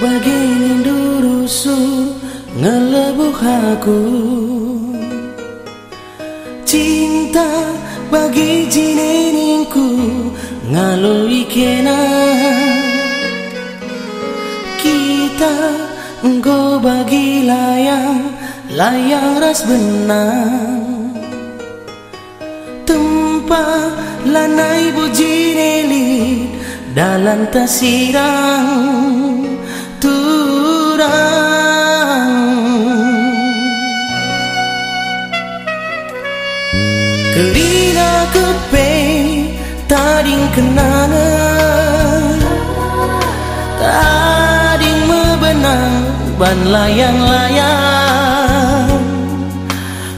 Bagini durusu ngelebuh aku. Cinta bagi jineningku ngalui kena. Kita engkau bagi layang layang ras benang. Tempat lanai bujineli dalam tasirang Kelina kepe tading kenangan. Tading mebenang ban layang-layang.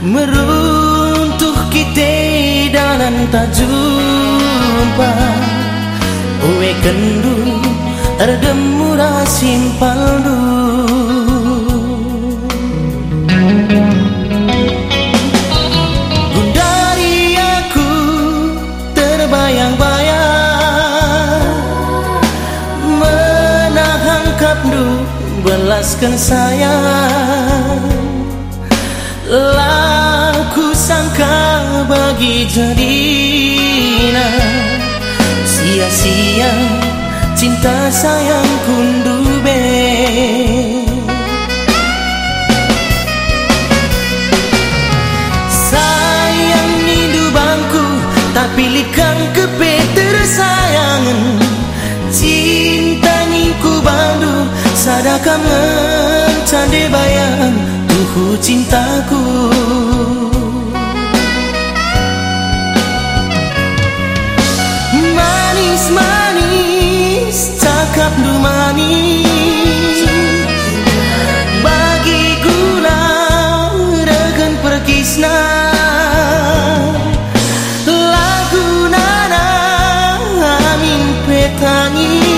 Meruntuh kita dalam tak jumpa. Uwe kendu erdemura simpaldu belaskan sayang. Laku sangka bagi jadina Sia-sia cinta sayang kundube Sayang nindu bangku tapi likang kepe tersayangan Cinta ningku bandu. Cande bayang tuhu cintaku さに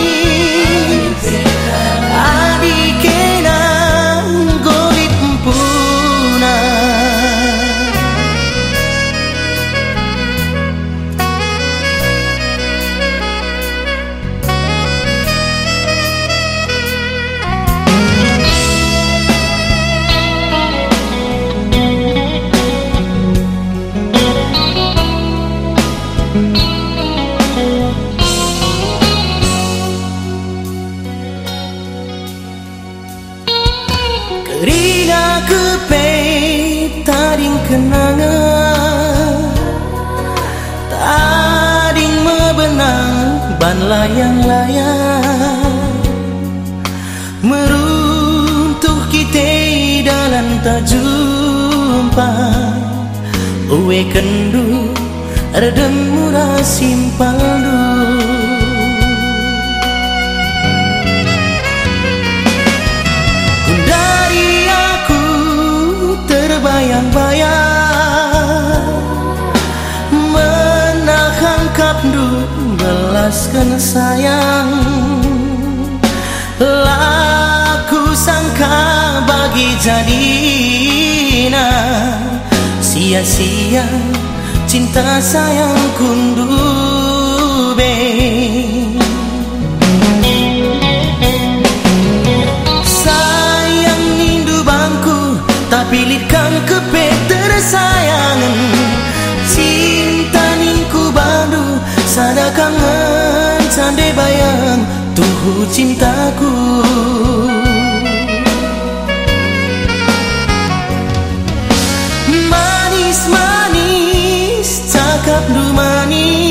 Rina kepe taring kenangan Taring mebenang ban layang-layang Meruntuh kita dalam tak jumpa. Uwe kendu redem murah simpal du belaskan sayang Laku sangka bagi jadina Sia-sia cinta sayang kundube. Sayang nindu bangku tapi likang kepe tersayangan Cinta ningku bandu Tuhu cintaku. Manis-manis Cakap lu manis.